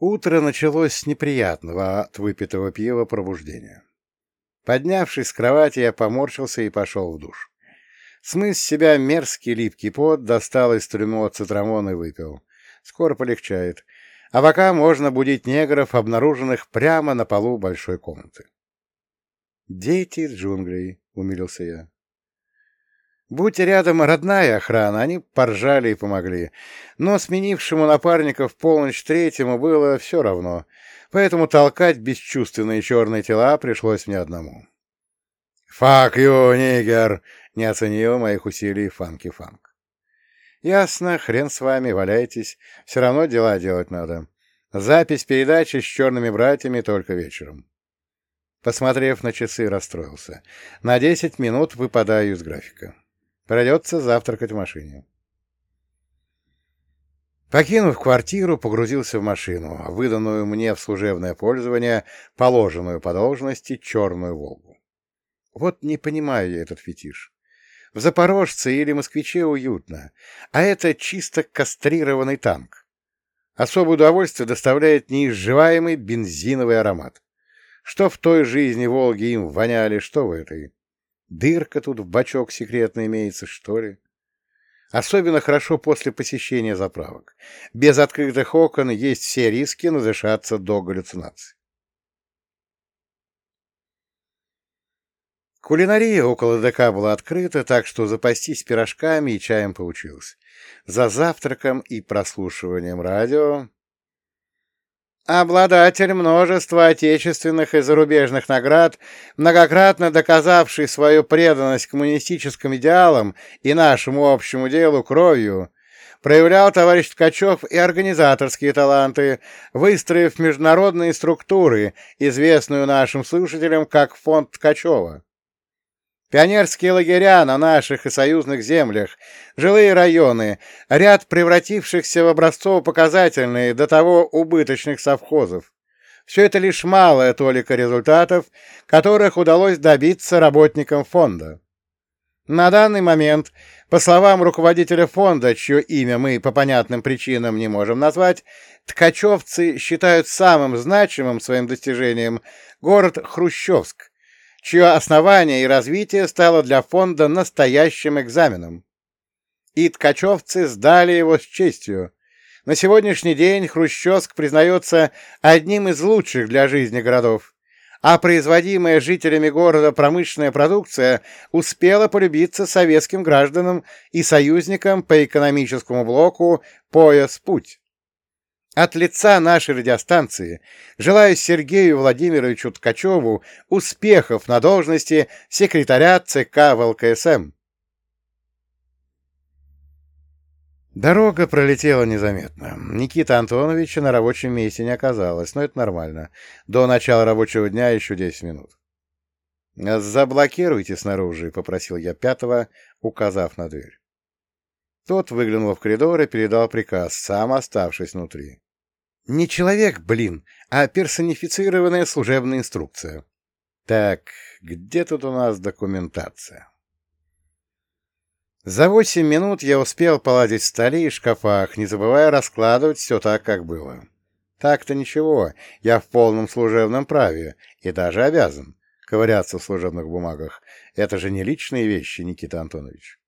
Утро началось с неприятного от выпитого пива пробуждения. Поднявшись с кровати, я поморщился и пошел в душ. Смыс с себя мерзкий липкий пот, достал из трюмо цитрамон и выпил. Скоро полегчает. А пока можно будить негров, обнаруженных прямо на полу большой комнаты. «Дети джунглей», — умилился я. Будь рядом родная охрана, они поржали и помогли. Но сменившему напарника в полночь третьему было все равно, поэтому толкать бесчувственные черные тела пришлось мне одному. «Фак ю, нигер!» — не оценил моих усилий Фанки-Фанк. «Ясно, хрен с вами, валяйтесь. Все равно дела делать надо. Запись передачи с черными братьями только вечером». Посмотрев на часы, расстроился. На десять минут выпадаю из графика. Придется завтракать в машине. Покинув квартиру, погрузился в машину, выданную мне в служебное пользование, положенную по должности черную «Волгу». Вот не понимаю я этот фетиш. В «Запорожце» или «Москвиче» уютно, а это чисто кастрированный танк. Особое удовольствие доставляет неизживаемый бензиновый аромат. Что в той жизни «Волги» им воняли, что в этой. Дырка тут в бачок секретно имеется, что ли? Особенно хорошо после посещения заправок. Без открытых окон есть все риски надышаться до галлюцинаций. Кулинария около ДК была открыта, так что запастись пирожками и чаем получилось. За завтраком и прослушиванием радио Обладатель множества отечественных и зарубежных наград, многократно доказавший свою преданность коммунистическим идеалам и нашему общему делу кровью, проявлял товарищ Ткачев и организаторские таланты, выстроив международные структуры, известную нашим слушателям как Фонд Ткачева. Пионерские лагеря на наших и союзных землях, жилые районы, ряд превратившихся в образцово-показательные до того убыточных совхозов. Все это лишь малая толика результатов, которых удалось добиться работникам фонда. На данный момент, по словам руководителя фонда, чье имя мы по понятным причинам не можем назвать, ткачевцы считают самым значимым своим достижением город Хрущевск, чье основание и развитие стало для фонда настоящим экзаменом. И ткачевцы сдали его с честью. На сегодняшний день Хрущевск признается одним из лучших для жизни городов, а производимая жителями города промышленная продукция успела полюбиться советским гражданам и союзникам по экономическому блоку «Пояс-путь». От лица нашей радиостанции желаю Сергею Владимировичу Ткачеву успехов на должности секретаря ЦК ВЛКСМ. Дорога пролетела незаметно. Никита Антоновича на рабочем месте не оказалось, но это нормально. До начала рабочего дня еще 10 минут. «Заблокируйте снаружи», — попросил я пятого, указав на дверь. Тот выглянул в коридор и передал приказ, сам оставшись внутри. Не человек, блин, а персонифицированная служебная инструкция. Так, где тут у нас документация? За восемь минут я успел поладить в столе и шкафах, не забывая раскладывать все так, как было. Так-то ничего, я в полном служебном праве и даже обязан ковыряться в служебных бумагах. Это же не личные вещи, Никита Антонович.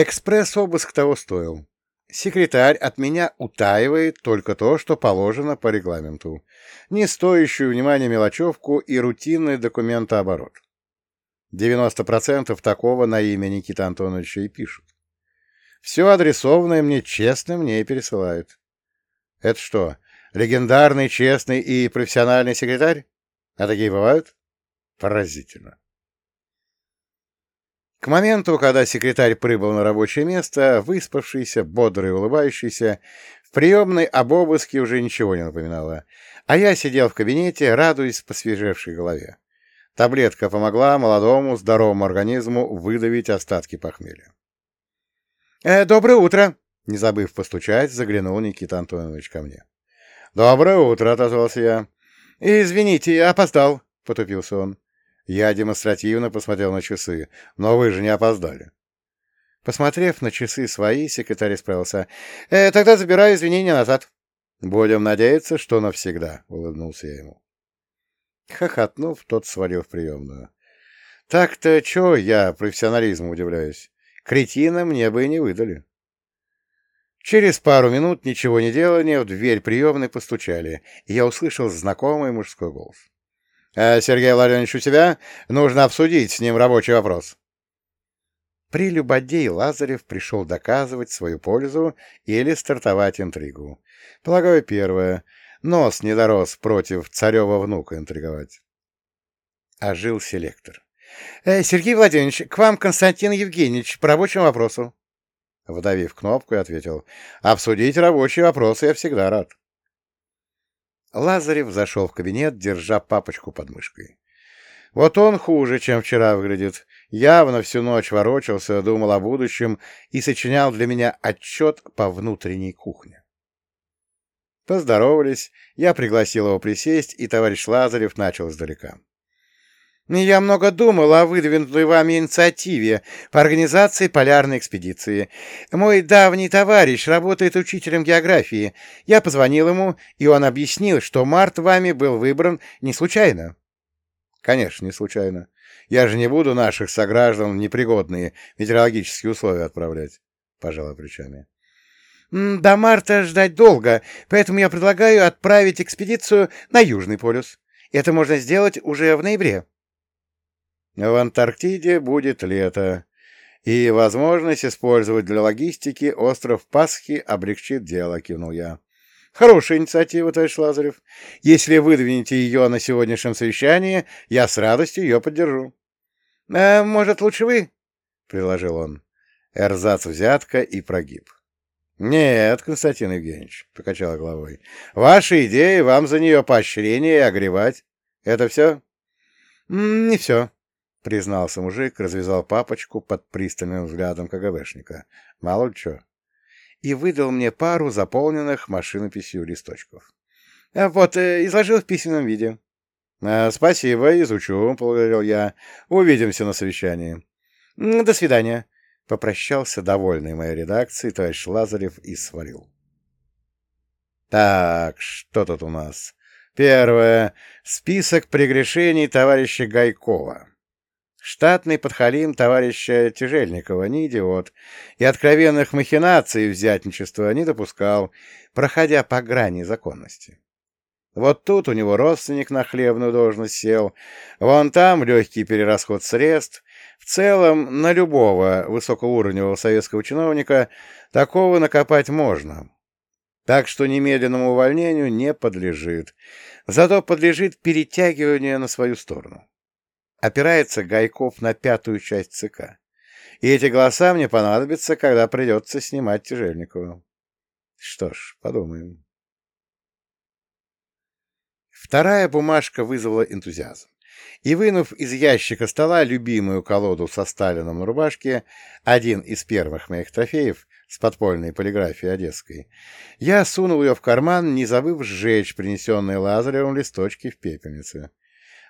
Экспресс-обыск того стоил. Секретарь от меня утаивает только то, что положено по регламенту, не стоящую внимания мелочевку и рутинный документооборот. 90% такого на имя Никиты Антоновича и пишут. Все адресованное мне честно мне и пересылают. Это что, легендарный, честный и профессиональный секретарь? А такие бывают? Поразительно. К моменту, когда секретарь прибыл на рабочее место, выспавшийся, бодрый улыбающийся, в приемной об обыске уже ничего не напоминало, а я сидел в кабинете, радуясь посвежевшей голове. Таблетка помогла молодому, здоровому организму выдавить остатки похмелья. «Э, «Доброе утро!» — не забыв постучать, заглянул Никита Антонович ко мне. «Доброе утро!» — отозвался я. «Извините, опоздал!» — потупился он. Я демонстративно посмотрел на часы. Но вы же не опоздали. Посмотрев на часы свои, секретарь справился. «Э, «Тогда забираю извинения назад». Будем надеяться, что навсегда, — улыбнулся я ему. Хохотнув, тот свалил в приемную. Так-то чё я профессионализму удивляюсь? Кретина мне бы и не выдали. Через пару минут ничего не делания в дверь приемной постучали, и я услышал знакомый мужской голос. «Э, «Сергей Владимирович у тебя? Нужно обсудить с ним рабочий вопрос». Прелюбодей Лазарев пришел доказывать свою пользу или стартовать интригу. Полагаю, первое. Нос не дорос против царева внука интриговать. Ожил селектор. «Э, «Сергей Владимирович, к вам Константин Евгеньевич по рабочему вопросу». Вдавив кнопку, ответил. «Обсудить рабочие вопросы я всегда рад». Лазарев зашел в кабинет, держа папочку под мышкой. Вот он хуже, чем вчера выглядит. Явно всю ночь ворочался, думал о будущем и сочинял для меня отчет по внутренней кухне. Поздоровались, я пригласил его присесть, и товарищ Лазарев начал издалека. Я много думал о выдвинутой вами инициативе по организации полярной экспедиции. Мой давний товарищ работает учителем географии. Я позвонил ему, и он объяснил, что март вами был выбран не случайно. Конечно, не случайно. Я же не буду наших сограждан в непригодные метеорологические условия отправлять, — пожала плечами. До марта ждать долго, поэтому я предлагаю отправить экспедицию на Южный полюс. Это можно сделать уже в ноябре. В Антарктиде будет лето, и возможность использовать для логистики остров Пасхи облегчит дело, кивнул я. Хорошая инициатива, товарищ Лазарев. Если выдвинете ее на сегодняшнем совещании, я с радостью ее поддержу. «Э, — Может, лучше вы? — предложил он. Эрзац взятка и прогиб. — Нет, Константин Евгеньевич, — покачал головой. — Ваши идеи, вам за нее поощрение и огревать. Это все? — Не все, — признался мужик, развязал папочку под пристальным взглядом КГБшника. Мало ли что. И выдал мне пару заполненных машинописью листочков. «А вот, э, изложил в письменном виде. «А, «Спасибо, изучу», — благодарил я. «Увидимся на совещании». «До свидания», — попрощался довольный моей редакцией товарищ Лазарев и свалил. Так, что тут у нас? Первое. Список прегрешений товарища Гайкова. Штатный подхалим товарища Тяжельникова, не идиот, и откровенных махинаций и взятничества не допускал, проходя по грани законности. Вот тут у него родственник на хлебную должность сел, вон там легкий перерасход средств. В целом, на любого высокоуровневого советского чиновника такого накопать можно. Так что немедленному увольнению не подлежит, зато подлежит перетягиванию на свою сторону опирается Гайков на пятую часть ЦК. И эти голоса мне понадобятся, когда придется снимать Тяжельникова. Что ж, подумаем. Вторая бумажка вызвала энтузиазм. И, вынув из ящика стола любимую колоду со Сталином на рубашке, один из первых моих трофеев с подпольной полиграфией одесской, я сунул ее в карман, не забыв сжечь принесенные Лазаревым листочки в пепельнице.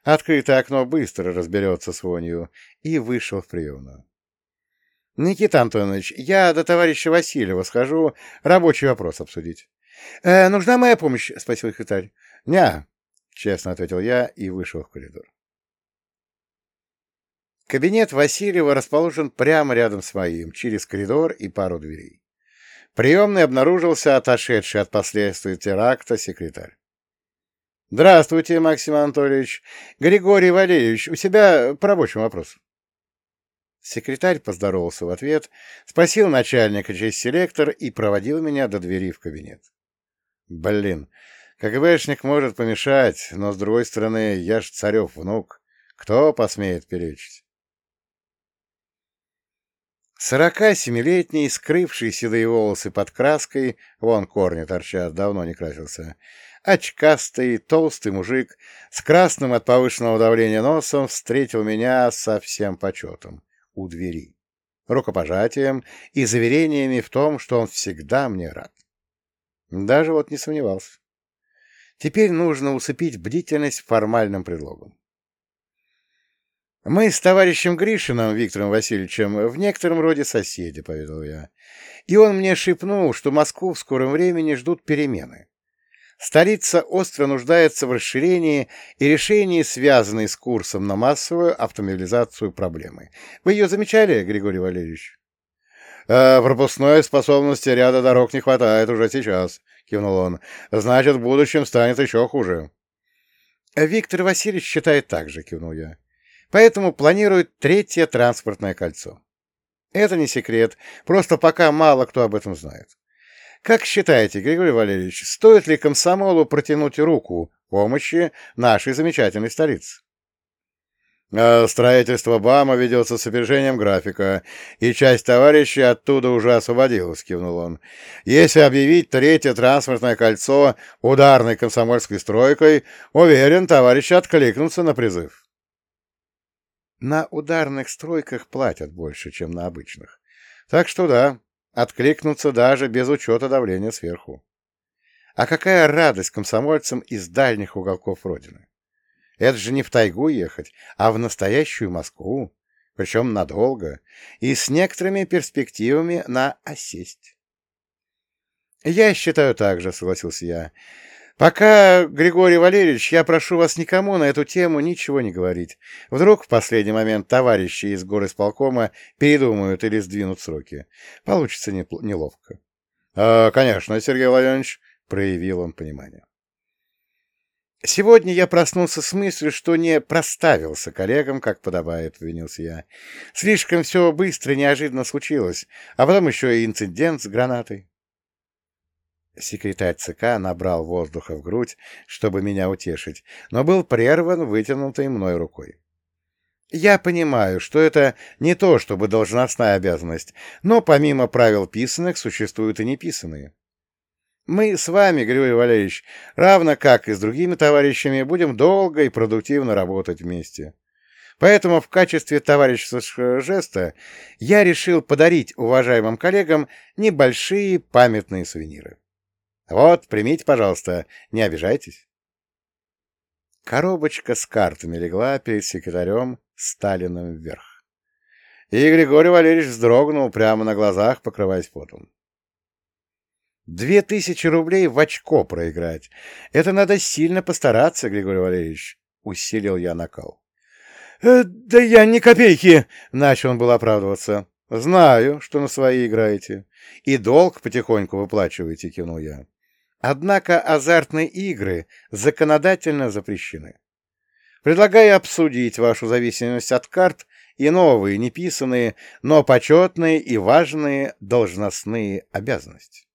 Открытое окно быстро разберется с вонью, и вышел в приемную. — Никита Антонович, я до товарища Васильева схожу рабочий вопрос обсудить. «Э, — Нужна моя помощь? — спросил секретарь. — Ня, — честно ответил я и вышел в коридор. Кабинет Васильева расположен прямо рядом с моим, через коридор и пару дверей. Приемный обнаружился отошедший от последствий теракта секретарь. Здравствуйте, Максим Анатольевич. Григорий Валерьевич, у себя по рабочему вопросу. Секретарь поздоровался в ответ, спросил начальника через селектор и проводил меня до двери в кабинет. Блин, КГБшник может помешать, но, с другой стороны, я ж царев внук. Кто посмеет перечить? Сорока семилетний, скрывший седые волосы под краской, вон корни торчат, давно не красился, очкастый, толстый мужик с красным от повышенного давления носом встретил меня со всем почетом у двери, рукопожатием и заверениями в том, что он всегда мне рад. Даже вот не сомневался. Теперь нужно усыпить бдительность формальным предлогом. Мы с товарищем Гришиным Виктором Васильевичем в некотором роде соседи, поведал я. И он мне шепнул, что Москву в скором времени ждут перемены Столица остро нуждается в расширении и решении связанной с курсом на массовую автомобилизацию проблемы. Вы ее замечали, Григорий Валерьевич? «Э, «Пропускной способности ряда дорог не хватает уже сейчас», — кивнул он. «Значит, в будущем станет еще хуже». «Виктор Васильевич считает так же», — кивнул я. «Поэтому планирует третье транспортное кольцо. Это не секрет, просто пока мало кто об этом знает. Как считаете, Григорий Валерьевич, стоит ли комсомолу протянуть руку помощи нашей замечательной столице? Э, строительство БАМа ведется с опережением графика, и часть товарищей оттуда уже освободилась, кивнул он. Если объявить третье транспортное кольцо ударной комсомольской стройкой, уверен, товарищи откликнутся на призыв. На ударных стройках платят больше, чем на обычных. Так что да, откликнутся даже без учета давления сверху. А какая радость комсомольцам из дальних уголков Родины! Это же не в тайгу ехать, а в настоящую Москву, причем надолго, и с некоторыми перспективами на осесть. «Я считаю так же», — согласился я. «Пока, Григорий Валерьевич, я прошу вас никому на эту тему ничего не говорить. Вдруг в последний момент товарищи из горосполкома передумают или сдвинут сроки. Получится неловко». «А, «Конечно, Сергей Владимирович», — проявил он понимание. Сегодня я проснулся с мыслью, что не проставился коллегам, как подобает, — винился я. Слишком все быстро и неожиданно случилось, а потом еще и инцидент с гранатой. Секретарь ЦК набрал воздуха в грудь, чтобы меня утешить, но был прерван вытянутой мной рукой. Я понимаю, что это не то чтобы должностная обязанность, но помимо правил писанных существуют и неписанные. Мы с вами, Григорий Валерьевич, равно как и с другими товарищами, будем долго и продуктивно работать вместе. Поэтому в качестве товарищеского жеста я решил подарить уважаемым коллегам небольшие памятные сувениры. Вот, примите, пожалуйста, не обижайтесь. Коробочка с картами легла перед секретарем Сталиным вверх. И Григорий Валерьевич вздрогнул прямо на глазах, покрываясь потом. Две тысячи рублей в очко проиграть. Это надо сильно постараться, Григорий Валерьевич. Усилил я накал. «Э, «Да я ни копейки!» — начал он был оправдываться. «Знаю, что на свои играете. И долг потихоньку выплачиваете», — кивнул я. «Однако азартные игры законодательно запрещены. Предлагаю обсудить вашу зависимость от карт и новые, неписанные, но почетные и важные должностные обязанности».